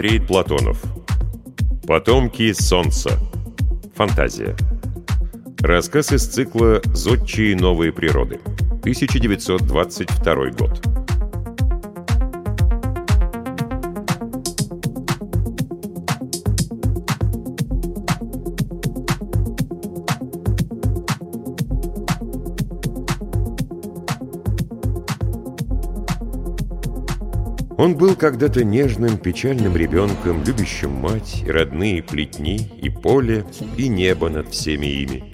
Андрей Платонов. Потомки солнца. Фантазия. Рассказ из цикла «Зодчие новые природы». 1922 год. Он был когда-то нежным, печальным ребенком, любящим мать, и родные плетни, и поле, и небо над всеми ими.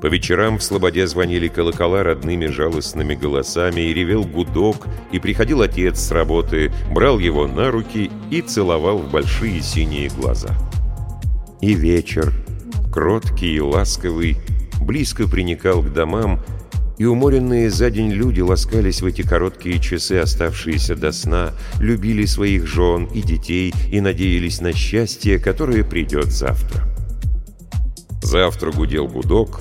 По вечерам в Слободе звонили колокола родными жалостными голосами, и ревел гудок, и приходил отец с работы, брал его на руки и целовал в большие синие глаза. И вечер, кроткий и ласковый, близко приникал к домам, и уморенные за день люди ласкались в эти короткие часы, оставшиеся до сна, любили своих жен и детей и надеялись на счастье, которое придет завтра. Завтра гудел гудок,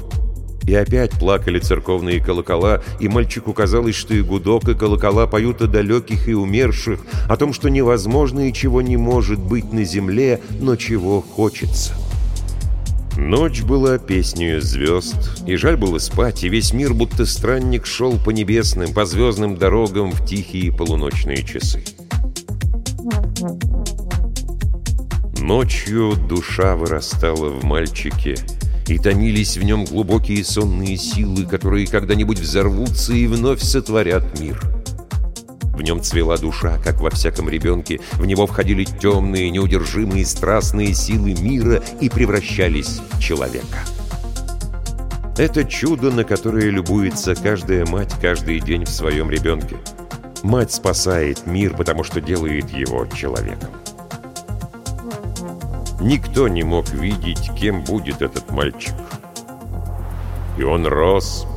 и опять плакали церковные колокола, и мальчику казалось, что и гудок, и колокола поют о далеких и умерших, о том, что невозможно и чего не может быть на земле, но чего хочется. Ночь была песнею звезд, и жаль было спать, и весь мир, будто странник, шел по небесным, по звездным дорогам в тихие полуночные часы. Ночью душа вырастала в мальчике, и томились в нем глубокие сонные силы, которые когда-нибудь взорвутся и вновь сотворят мир. В нем цвела душа, как во всяком ребенке. В него входили темные, неудержимые, страстные силы мира и превращались в человека. Это чудо, на которое любуется каждая мать каждый день в своем ребенке. Мать спасает мир, потому что делает его человеком. Никто не мог видеть, кем будет этот мальчик. И он рос,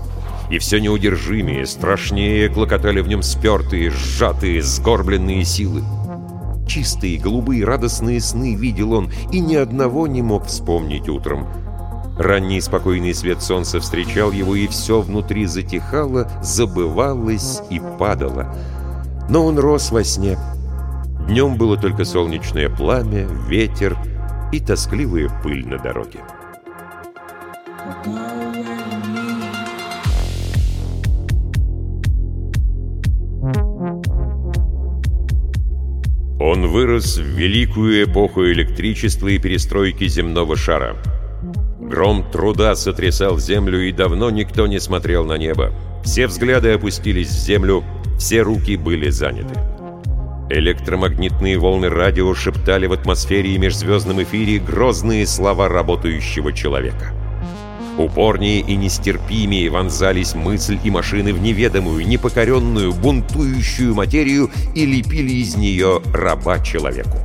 и все неудержимее, страшнее клокотали в нем спертые, сжатые, сгорбленные силы. Чистые, голубые, радостные сны видел он, и ни одного не мог вспомнить утром. Ранний спокойный свет солнца встречал его, и все внутри затихало, забывалось и падало. Но он рос во сне. Днем было только солнечное пламя, ветер и тоскливая пыль на дороге. Он вырос в великую эпоху электричества и перестройки земного шара. Гром труда сотрясал землю, и давно никто не смотрел на небо. Все взгляды опустились в землю, все руки были заняты. Электромагнитные волны радио шептали в атмосфере и межзвездном эфире грозные слова работающего человека. Упорнее и нестерпимее вонзались мысль и машины в неведомую, непокоренную, бунтующую материю и лепили из нее раба человеку.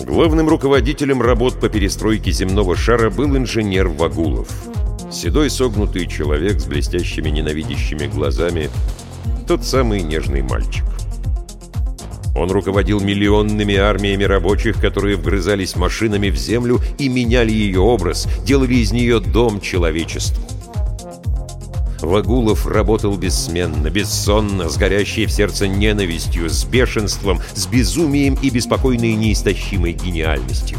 Главным руководителем работ по перестройке земного шара был инженер Вагулов. Седой согнутый человек с блестящими ненавидящими глазами, тот самый нежный мальчик. Он руководил миллионными армиями рабочих, которые вгрызались машинами в землю и меняли ее образ, делали из нее дом человечеству. Вагулов работал бессменно, бессонно, с горящей в сердце ненавистью, с бешенством, с безумием и беспокойной неистощимой гениальностью.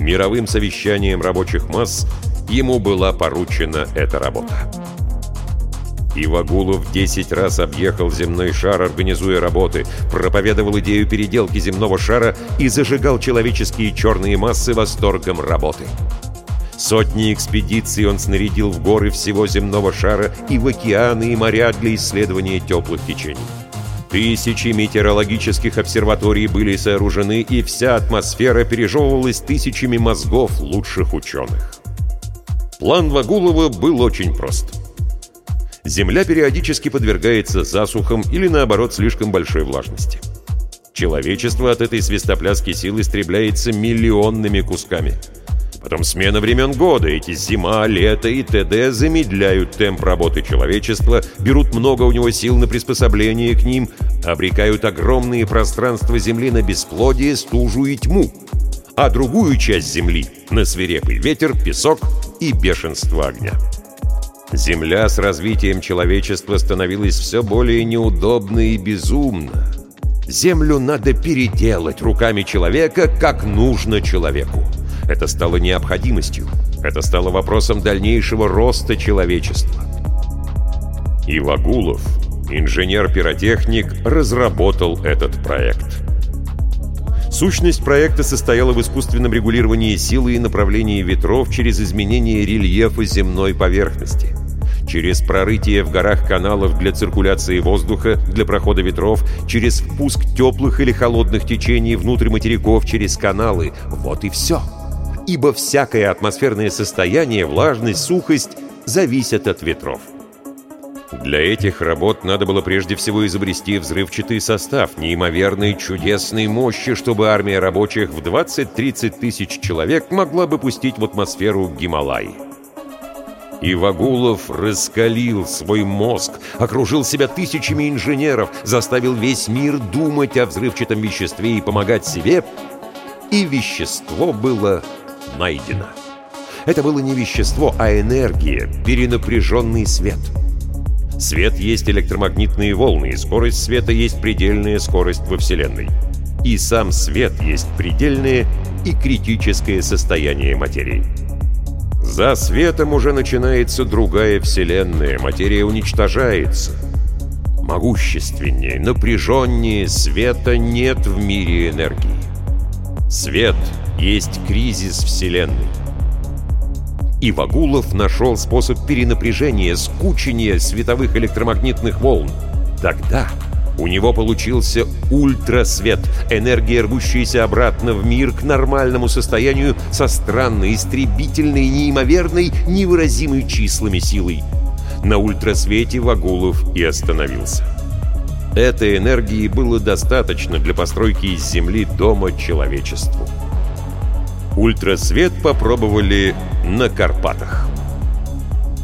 Мировым совещанием рабочих масс ему была поручена эта работа. И Вагулов 10 раз объехал земной шар, организуя работы, проповедовал идею переделки земного шара и зажигал человеческие черные массы восторгом работы. Сотни экспедиций он снарядил в горы всего земного шара и в океаны и моря для исследования теплых течений. Тысячи метеорологических обсерваторий были сооружены, и вся атмосфера пережевывалась тысячами мозгов лучших ученых. План Вагулова был очень прост. Земля периодически подвергается засухам или, наоборот, слишком большой влажности. Человечество от этой свистопляски сил истребляется миллионными кусками. Потом смена времен года, эти зима, лето и т.д. замедляют темп работы человечества, берут много у него сил на приспособление к ним, обрекают огромные пространства Земли на бесплодие, стужу и тьму, а другую часть Земли — на свирепый ветер, песок и бешенство огня. Земля с развитием человечества становилась все более неудобна и безумна. Землю надо переделать руками человека, как нужно человеку. Это стало необходимостью. Это стало вопросом дальнейшего роста человечества. И Вагулов, инженер-пиротехник, разработал этот проект. Сущность проекта состояла в искусственном регулировании силы и направлении ветров через изменение рельефа земной поверхности через прорытие в горах каналов для циркуляции воздуха, для прохода ветров, через впуск теплых или холодных течений внутрь материков через каналы. Вот и все. Ибо всякое атмосферное состояние, влажность, сухость зависят от ветров. Для этих работ надо было прежде всего изобрести взрывчатый состав неимоверной чудесной мощи, чтобы армия рабочих в 20-30 тысяч человек могла бы пустить в атмосферу Гималаи. И Вагулов раскалил свой мозг, окружил себя тысячами инженеров, заставил весь мир думать о взрывчатом веществе и помогать себе, и вещество было найдено. Это было не вещество, а энергия, перенапряженный свет. Свет есть электромагнитные волны, и скорость света есть предельная скорость во Вселенной. И сам свет есть предельное и критическое состояние материи. За светом уже начинается другая вселенная, материя уничтожается. Могущественнее, напряженнее света нет в мире энергии. Свет есть кризис вселенной. И Вагулов нашел способ перенапряжения, скучения световых электромагнитных волн. Тогда у него получился ультрасвет, энергия, рвущаяся обратно в мир к нормальному состоянию со странной, истребительной, неимоверной, невыразимой числами силой. На ультрасвете Вагулов и остановился. Этой энергии было достаточно для постройки из Земли дома человечеству. Ультрасвет попробовали на Карпатах.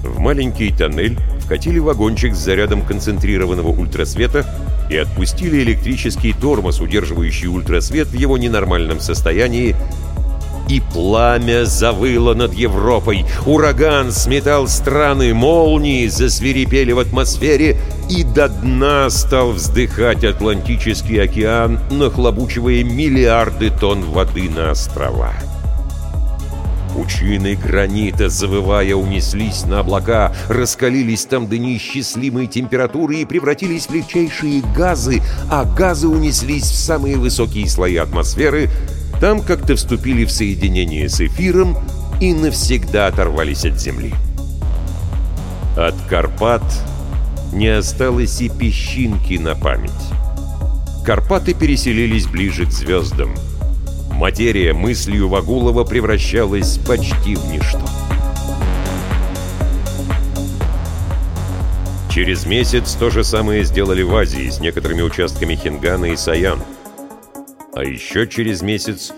В маленький тоннель вкатили вагончик с зарядом концентрированного ультрасвета и отпустили электрический тормоз, удерживающий ультрасвет в его ненормальном состоянии, и пламя завыло над Европой. Ураган сметал страны, молнии засвирепели в атмосфере, и до дна стал вздыхать Атлантический океан, нахлобучивая миллиарды тонн воды на острова. Пучины гранита, завывая, унеслись на облака, раскалились там до неисчислимой температуры и превратились в легчайшие газы, а газы унеслись в самые высокие слои атмосферы, там как-то вступили в соединение с эфиром и навсегда оторвались от Земли. От Карпат не осталось и песчинки на память. Карпаты переселились ближе к звездам — Материя мыслью Вагулова превращалась почти в ничто. Через месяц то же самое сделали в Азии с некоторыми участками Хингана и Саян. А еще через месяц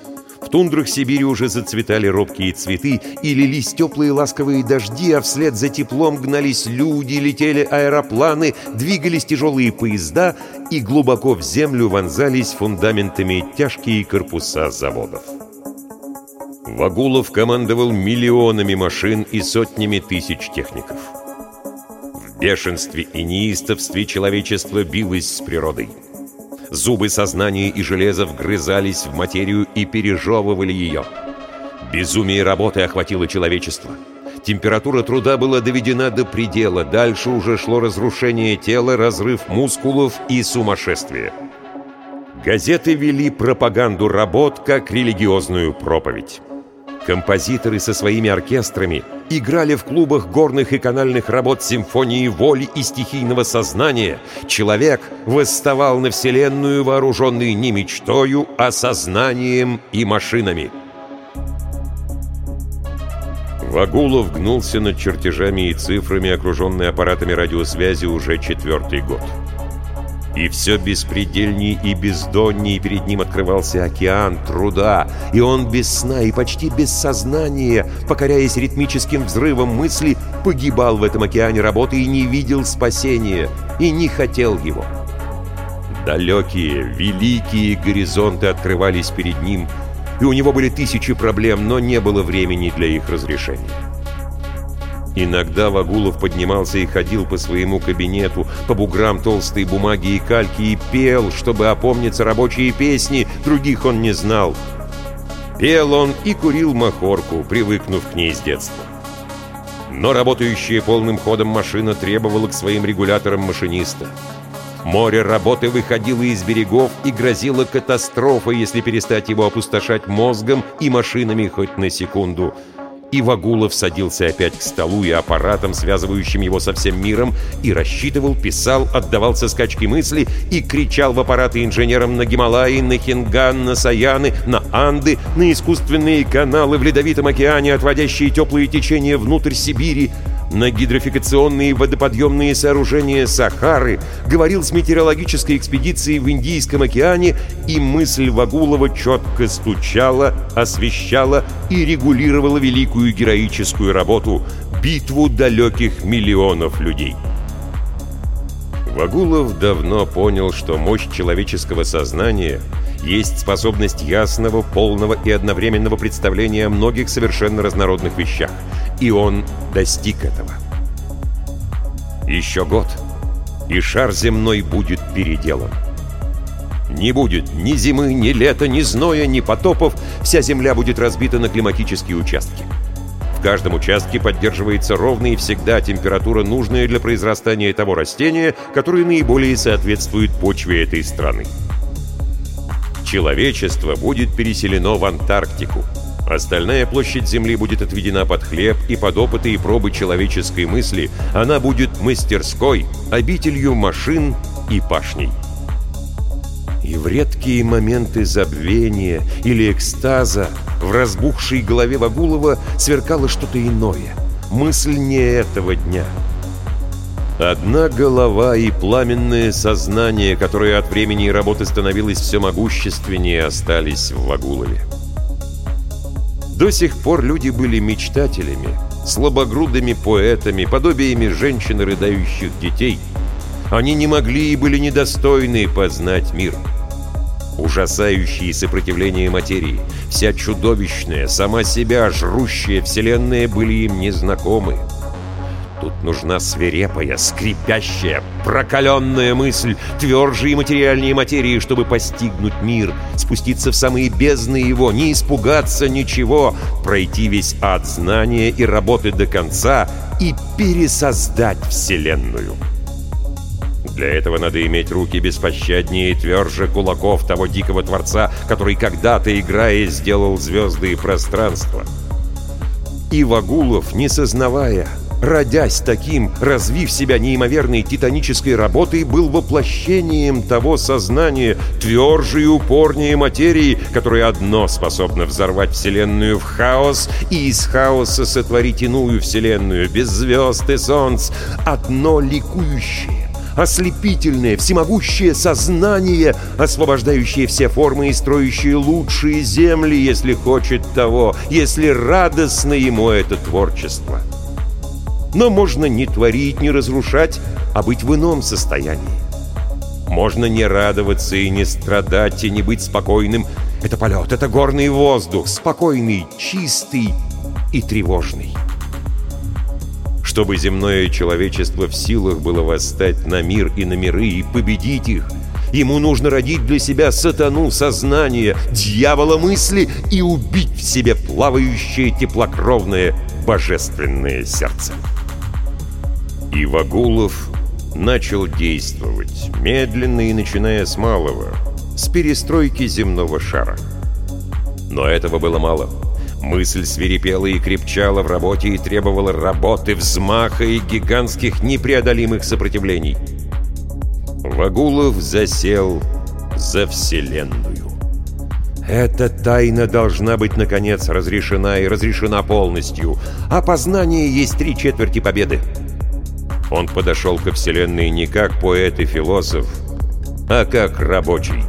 в тундрах Сибири уже зацветали робкие цветы и лились теплые ласковые дожди, а вслед за теплом гнались люди, летели аэропланы, двигались тяжелые поезда и глубоко в землю вонзались фундаментами тяжкие корпуса заводов. Вагулов командовал миллионами машин и сотнями тысяч техников. В бешенстве и неистовстве человечество билось с природой. Зубы сознания и железа вгрызались в материю и пережевывали ее. Безумие работы охватило человечество. Температура труда была доведена до предела, дальше уже шло разрушение тела, разрыв мускулов и сумасшествие. Газеты вели пропаганду работ как религиозную проповедь. Композиторы со своими оркестрами играли в клубах горных и канальных работ симфонии воли и стихийного сознания. Человек восставал на Вселенную, вооруженный не мечтою, а сознанием и машинами. Вагулов гнулся над чертежами и цифрами, окруженный аппаратами радиосвязи уже четвертый год. И все беспредельней и бездонней перед ним открывался океан труда, и он без сна и почти без сознания, покоряясь ритмическим взрывом мысли, погибал в этом океане работы и не видел спасения, и не хотел его. Далекие, великие горизонты открывались перед ним, и у него были тысячи проблем, но не было времени для их разрешения. Иногда Вагулов поднимался и ходил по своему кабинету, по буграм толстой бумаги и кальки, и пел, чтобы опомниться рабочие песни, других он не знал. Пел он и курил махорку, привыкнув к ней с детства. Но работающая полным ходом машина требовала к своим регуляторам машиниста. Море работы выходило из берегов и грозило катастрофой, если перестать его опустошать мозгом и машинами хоть на секунду – и Вагулов садился опять к столу и аппаратам, связывающим его со всем миром, и рассчитывал, писал, отдавался скачки мысли и кричал в аппараты инженерам на Гималаи, на Хинган, на Саяны, на Анды, на искусственные каналы в Ледовитом океане, отводящие теплые течения внутрь Сибири, на гидрофикационные водоподъемные сооружения Сахары, говорил с метеорологической экспедицией в Индийском океане, и мысль Вагулова четко стучала, освещала и регулировала великую героическую работу — битву далеких миллионов людей. Вагулов давно понял, что мощь человеческого сознания есть способность ясного, полного и одновременного представления о многих совершенно разнородных вещах — и он достиг этого. Еще год, и шар земной будет переделан. Не будет ни зимы, ни лета, ни зноя, ни потопов, вся земля будет разбита на климатические участки. В каждом участке поддерживается ровная и всегда температура, нужная для произрастания того растения, которое наиболее соответствует почве этой страны. Человечество будет переселено в Антарктику. Остальная площадь Земли будет отведена под хлеб и под опыты и пробы человеческой мысли. Она будет мастерской, обителью машин и пашней. И в редкие моменты забвения или экстаза в разбухшей голове Вагулова сверкало что-то иное. Мысль не этого дня. Одна голова и пламенное сознание, которое от времени и работы становилось все могущественнее, остались в Вагулове. До сих пор люди были мечтателями, слабогрудыми поэтами, подобиями женщин рыдающих детей. Они не могли и были недостойны познать мир. Ужасающие сопротивления материи, вся чудовищная, сама себя жрущая вселенная были им незнакомы. Тут нужна свирепая, скрипящая, прокаленная мысль, тверже и материальнее материи, чтобы постигнуть мир, спуститься в самые бездны его, не испугаться ничего, пройти весь ад знания и работы до конца и пересоздать Вселенную. Для этого надо иметь руки беспощаднее и тверже кулаков того дикого Творца, который когда-то, играя, сделал звезды и пространство. И Вагулов, не сознавая, родясь таким, развив себя неимоверной титанической работой, был воплощением того сознания, тверже и упорнее материи, которое одно способно взорвать Вселенную в хаос и из хаоса сотворить иную Вселенную, без звезд и солнц, одно ликующее, ослепительное, всемогущее сознание, освобождающее все формы и строящее лучшие земли, если хочет того, если радостно ему это творчество. Но можно не творить, не разрушать, а быть в ином состоянии. Можно не радоваться и не страдать, и не быть спокойным. Это полет, это горный воздух, спокойный, чистый и тревожный. Чтобы земное человечество в силах было восстать на мир и на миры и победить их, ему нужно родить для себя сатану сознания, дьявола мысли и убить в себе плавающее теплокровное божественное сердце. И Вагулов начал действовать, медленно и начиная с малого, с перестройки земного шара. Но этого было мало. Мысль свирепела и крепчала в работе и требовала работы, взмаха и гигантских непреодолимых сопротивлений. Вагулов засел за Вселенную. Эта тайна должна быть, наконец, разрешена и разрешена полностью. А познание есть три четверти победы. Он подошел ко Вселенной не как поэт и философ, а как рабочий.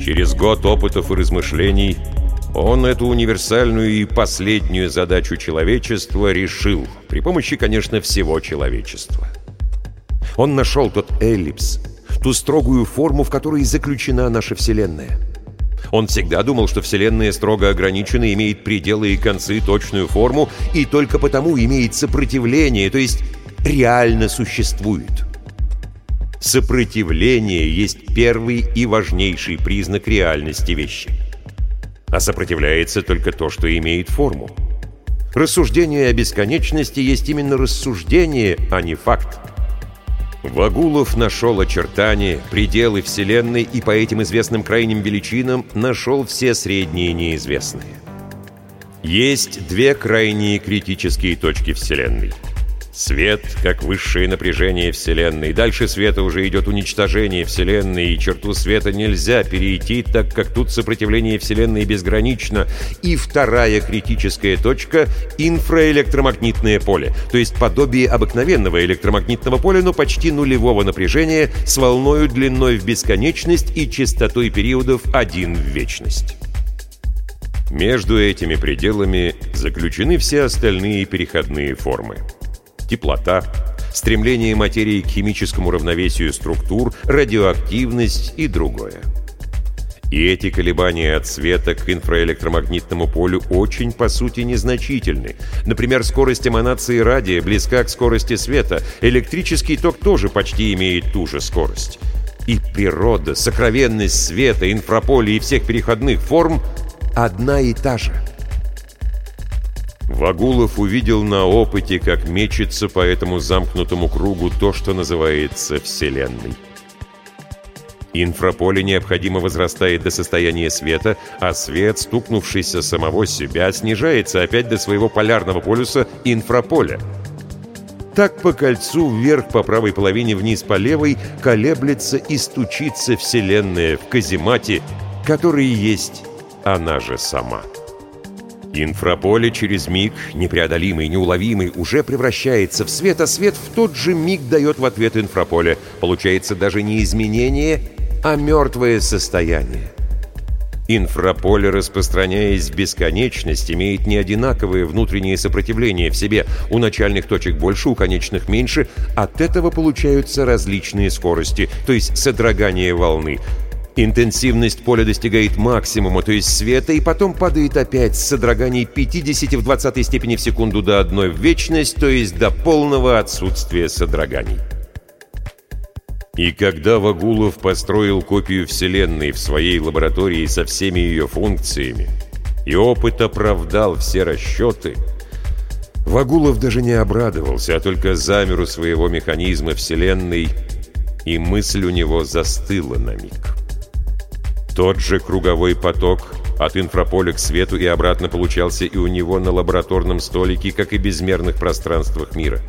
Через год опытов и размышлений он эту универсальную и последнюю задачу человечества решил, при помощи, конечно, всего человечества. Он нашел тот эллипс, ту строгую форму, в которой заключена наша Вселенная. Он всегда думал, что Вселенная строго ограничена, имеет пределы и концы, точную форму, и только потому имеет сопротивление, то есть реально существует. Сопротивление есть первый и важнейший признак реальности вещи. А сопротивляется только то, что имеет форму. Рассуждение о бесконечности есть именно рассуждение, а не факт. Вагулов нашел очертания, пределы Вселенной и по этим известным крайним величинам нашел все средние неизвестные. Есть две крайние критические точки Вселенной — Свет, как высшее напряжение Вселенной. Дальше света уже идет уничтожение Вселенной, и черту света нельзя перейти, так как тут сопротивление Вселенной безгранично. И вторая критическая точка — инфраэлектромагнитное поле, то есть подобие обыкновенного электромагнитного поля, но почти нулевого напряжения с волною длиной в бесконечность и частотой периодов один в вечность. Между этими пределами заключены все остальные переходные формы теплота, стремление материи к химическому равновесию структур, радиоактивность и другое. И эти колебания от света к инфраэлектромагнитному полю очень, по сути, незначительны. Например, скорость эманации радия близка к скорости света, электрический ток тоже почти имеет ту же скорость. И природа, сокровенность света, инфраполя и всех переходных форм одна и та же – Вагулов увидел на опыте, как мечется по этому замкнутому кругу то, что называется Вселенной. Инфраполе необходимо возрастает до состояния света, а свет, стукнувшийся самого себя, снижается опять до своего полярного полюса инфраполя. Так по кольцу вверх по правой половине, вниз по левой колеблется и стучится Вселенная в каземате, который есть она же сама. Инфраполе через миг, непреодолимый, неуловимый, уже превращается в свет, а свет в тот же миг дает в ответ инфраполе. Получается даже не изменение, а мертвое состояние. Инфраполе, распространяясь в бесконечность, имеет неодинаковое внутреннее сопротивление в себе. У начальных точек больше, у конечных меньше. От этого получаются различные скорости, то есть содрогание волны – Интенсивность поля достигает максимума, то есть света, и потом падает опять с содроганий 50 в 20 степени в секунду до одной в вечность, то есть до полного отсутствия содроганий. И когда Вагулов построил копию Вселенной в своей лаборатории со всеми ее функциями, и опыт оправдал все расчеты, Вагулов даже не обрадовался, а только замер у своего механизма Вселенной, и мысль у него застыла на миг. Тот же круговой поток от инфраполя к свету и обратно получался и у него на лабораторном столике, как и безмерных пространствах мира.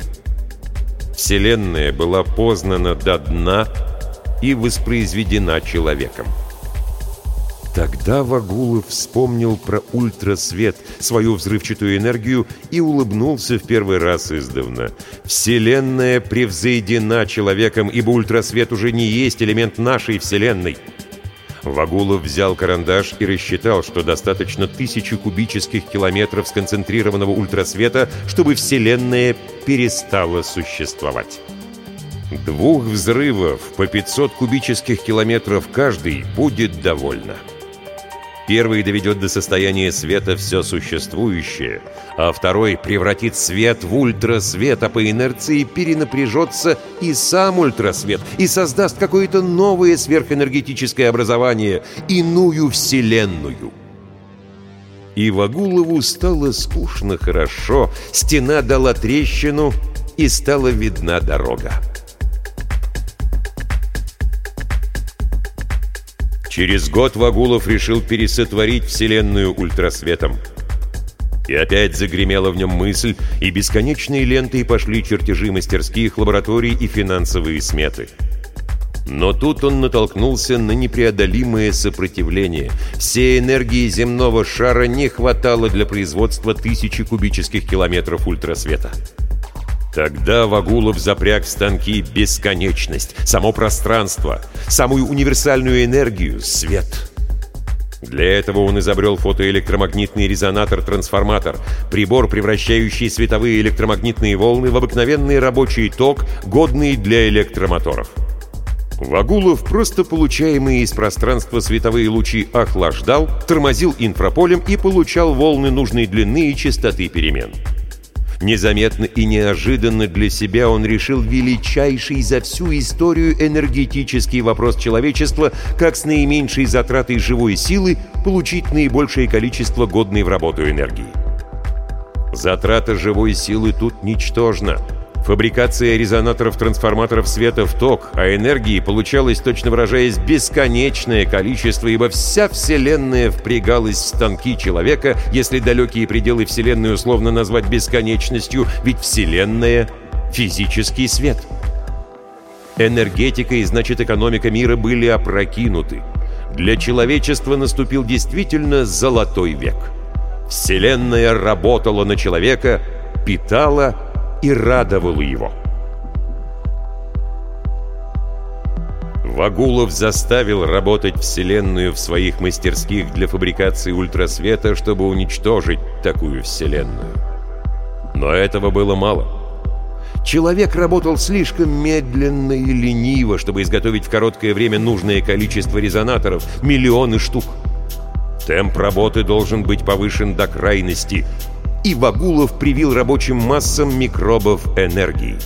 Вселенная была познана до дна и воспроизведена человеком. Тогда Вагулов вспомнил про ультрасвет, свою взрывчатую энергию, и улыбнулся в первый раз издавна. Вселенная превзойдена человеком, ибо ультрасвет уже не есть элемент нашей Вселенной. Вагулов взял карандаш и рассчитал, что достаточно тысячи кубических километров сконцентрированного ультрасвета, чтобы Вселенная перестала существовать. Двух взрывов по 500 кубических километров каждый будет довольно. Первый доведет до состояния света все существующее, а второй превратит свет в ультрасвет, а по инерции перенапряжется и сам ультрасвет, и создаст какое-то новое сверхэнергетическое образование, иную вселенную. И Вагулову стало скучно хорошо, стена дала трещину, и стала видна дорога. Через год Вагулов решил пересотворить Вселенную ультрасветом. И опять загремела в нем мысль, и бесконечные ленты пошли чертежи мастерских, лабораторий и финансовые сметы. Но тут он натолкнулся на непреодолимое сопротивление. Всей энергии земного шара не хватало для производства тысячи кубических километров ультрасвета. Тогда Вагулов запряг станки бесконечность, само пространство, самую универсальную энергию — свет. Для этого он изобрел фотоэлектромагнитный резонатор-трансформатор, прибор, превращающий световые электромагнитные волны в обыкновенный рабочий ток, годный для электромоторов. Вагулов просто получаемые из пространства световые лучи охлаждал, тормозил инфраполем и получал волны нужной длины и частоты перемен. Незаметно и неожиданно для себя он решил величайший за всю историю энергетический вопрос человечества, как с наименьшей затратой живой силы получить наибольшее количество годной в работу энергии. Затрата живой силы тут ничтожна – Фабрикация резонаторов-трансформаторов света в ток, а энергии получалось, точно выражаясь, бесконечное количество, ибо вся Вселенная впрягалась в станки человека, если далекие пределы Вселенной условно назвать бесконечностью, ведь Вселенная — физический свет. Энергетика и, значит, экономика мира были опрокинуты. Для человечества наступил действительно золотой век. Вселенная работала на человека, питала и радовало его. Вагулов заставил работать Вселенную в своих мастерских для фабрикации ультрасвета, чтобы уничтожить такую Вселенную. Но этого было мало. Человек работал слишком медленно и лениво, чтобы изготовить в короткое время нужное количество резонаторов, миллионы штук. Темп работы должен быть повышен до крайности, и Вагулов привил рабочим массам микробов энергии.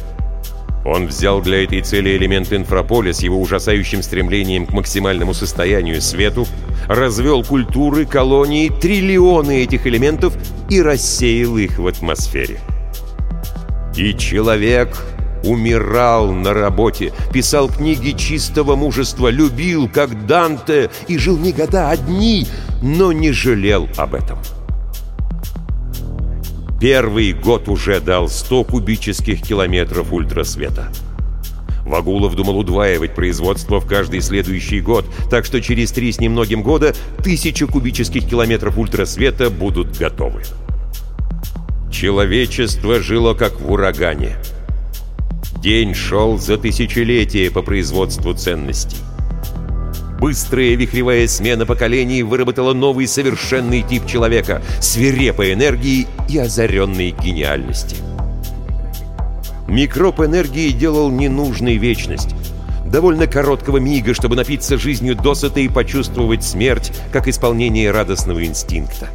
Он взял для этой цели элемент инфраполя с его ужасающим стремлением к максимальному состоянию свету, развел культуры, колонии, триллионы этих элементов и рассеял их в атмосфере. И человек умирал на работе, писал книги чистого мужества, любил, как Данте, и жил не года, а дни, но не жалел об этом. Первый год уже дал 100 кубических километров ультрасвета. Вагулов думал удваивать производство в каждый следующий год, так что через три с немногим года тысяча кубических километров ультрасвета будут готовы. Человечество жило как в урагане. День шел за тысячелетия по производству ценностей. Быстрая вихревая смена поколений выработала новый совершенный тип человека, свирепой энергии и озаренной гениальности. Микроб энергии делал ненужной вечность. Довольно короткого мига, чтобы напиться жизнью досыта и почувствовать смерть, как исполнение радостного инстинкта.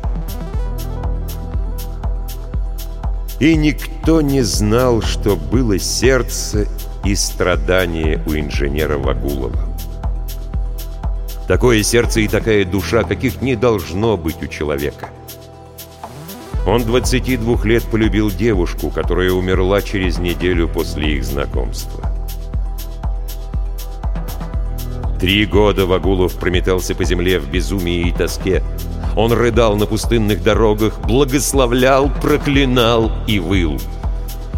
И никто не знал, что было сердце и страдание у инженера Вагулова. Такое сердце и такая душа, каких не должно быть у человека. Он 22 лет полюбил девушку, которая умерла через неделю после их знакомства. Три года Вагулов прометался по земле в безумии и тоске. Он рыдал на пустынных дорогах, благословлял, проклинал и выл.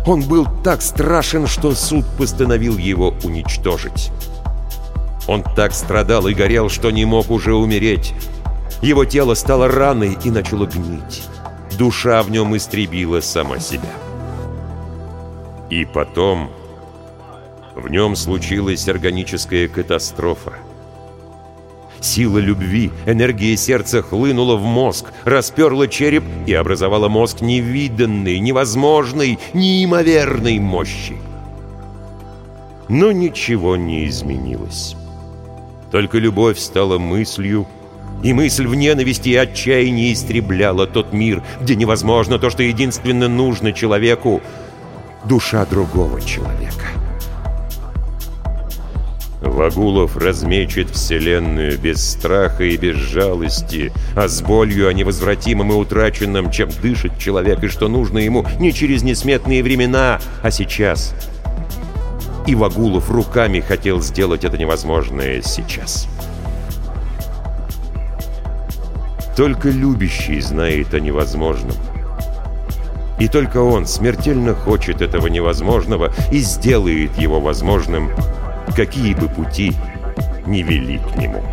Он был так страшен, что суд постановил его уничтожить. Он так страдал и горел, что не мог уже умереть. Его тело стало раной и начало гнить. Душа в нем истребила сама себя. И потом в нем случилась органическая катастрофа. Сила любви, энергия сердца хлынула в мозг, расперла череп и образовала мозг невиданной, невозможной, неимоверной мощи. Но ничего не изменилось. Только любовь стала мыслью, и мысль в ненависти и отчаянии истребляла тот мир, где невозможно то, что единственно нужно человеку — душа другого человека. Вагулов размечет Вселенную без страха и без жалости, а с болью о невозвратимом и утраченном, чем дышит человек, и что нужно ему не через несметные времена, а сейчас — и Вагулов руками хотел сделать это невозможное сейчас. Только любящий знает о невозможном. И только он смертельно хочет этого невозможного и сделает его возможным, какие бы пути не вели к нему.